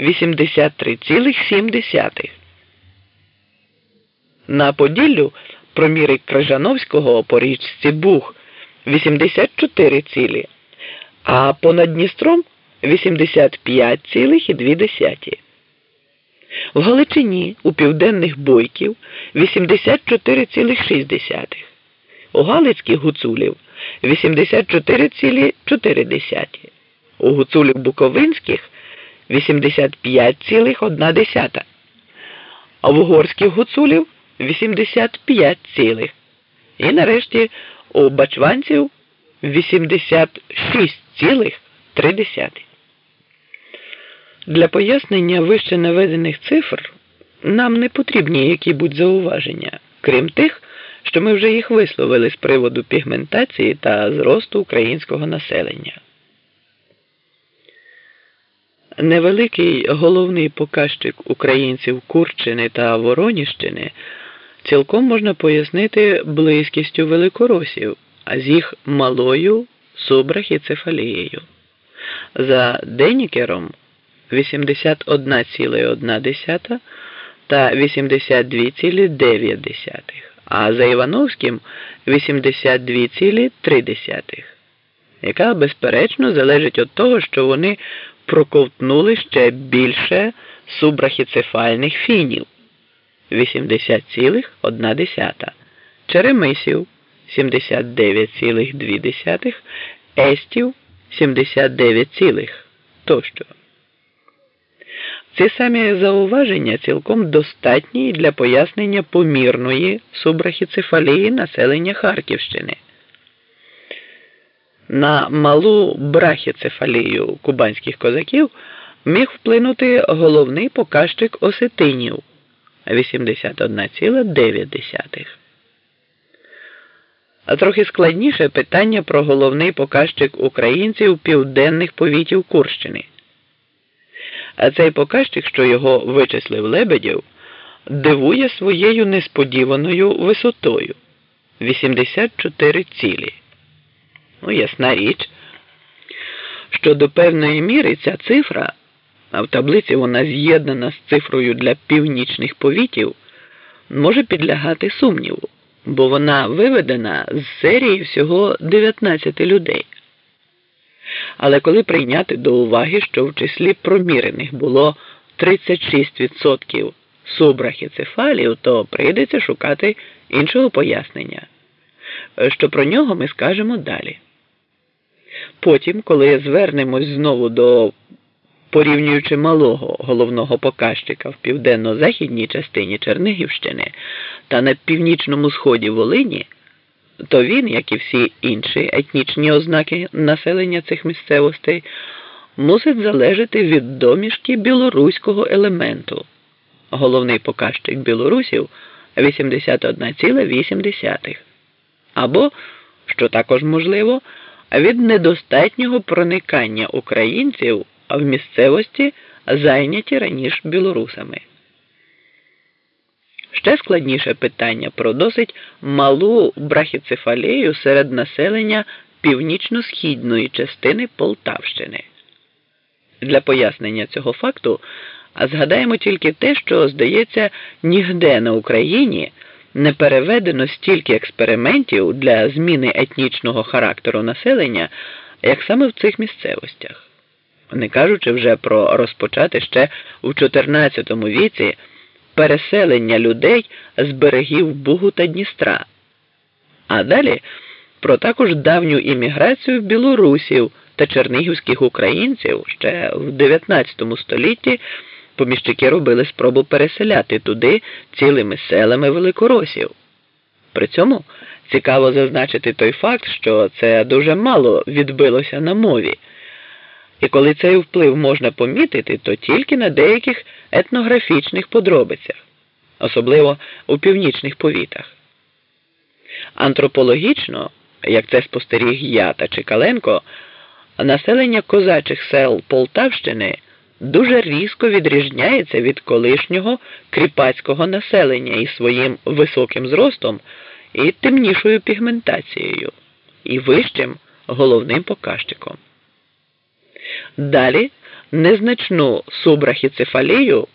83,7. На Поділлю проміри Крижановського по річці Буг 84 цілі, а понад Дністром 85,2. В Галичині у південних бойків 84,6. У Галицьких гуцулів 84,4. У гуцулів Буковинських 85,1. А в угорських гуцулів 85 цілих. І нарешті у бачванців 86,3. Для пояснення вище наведених цифр нам не потрібні які-будь зауваження, крім тих, що ми вже їх висловили з приводу пігментації та зросту українського населення. Невеликий головний показчик українців Курщини та Вороніщини цілком можна пояснити близькістю великоросів, а з їх малою субрахіцефалією. За Денікером 81,1 та 82,9, а за Івановським 82,3, яка безперечно залежить від того, що вони проковтнули ще більше субрахіцефальних фінів 80,1, черемисів 79,2, естів 79, тощо. Ці самі зауваження цілком достатні для пояснення помірної субрахіцефалії населення Харківщини. На малу брахіцефалію кубанських козаків міг вплинути головний показчик осетинів 81,9. А трохи складніше питання про головний показчик українців південних повітів Курщини. А цей показчик, що його вичислив Лебедєв, дивує своєю несподіваною висотою 84 цілі. Ну, ясна річ, що до певної міри ця цифра, а в таблиці вона з'єднана з цифрою для північних повітів, може підлягати сумніву, бо вона виведена з серії всього 19 людей. Але коли прийняти до уваги, що в числі промірених було 36% субрахіцефалів, то прийдеться шукати іншого пояснення, що про нього ми скажемо далі. Потім, коли звернемось знову до порівнюючи малого головного показчика в південно-західній частині Чернигівщини та на північному сході Волині, то він, як і всі інші етнічні ознаки населення цих місцевостей, мусить залежати від домішки білоруського елементу. Головний показчик білорусів 81,8. Або, що також можливо, від недостатнього проникання українців в місцевості, зайняті раніше білорусами. Ще складніше питання про досить малу брахіцефалію серед населення північно-східної частини Полтавщини. Для пояснення цього факту згадаємо тільки те, що, здається, нігде на Україні не переведено стільки експериментів для зміни етнічного характеру населення, як саме в цих місцевостях, не кажучи вже про розпочати ще у 14 віці переселення людей з берегів Бугу та Дністра, а далі про також давню імміграцію білорусів та чернігівських українців ще в 19 столітті. Поміщики робили спробу переселяти туди цілими селами великоросів. При цьому цікаво зазначити той факт, що це дуже мало відбилося на мові. І коли цей вплив можна помітити, то тільки на деяких етнографічних подробицях, особливо у північних повітах. Антропологічно, як це спостеріг я та Чекаленко, населення козачих сел Полтавщини дуже різко відрізняється від колишнього кріпацького населення і своїм високим зростом і темнішою пігментацією, і вищим головним показчиком. Далі незначну субрахіцефалію